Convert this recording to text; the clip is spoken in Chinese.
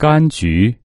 柑橘。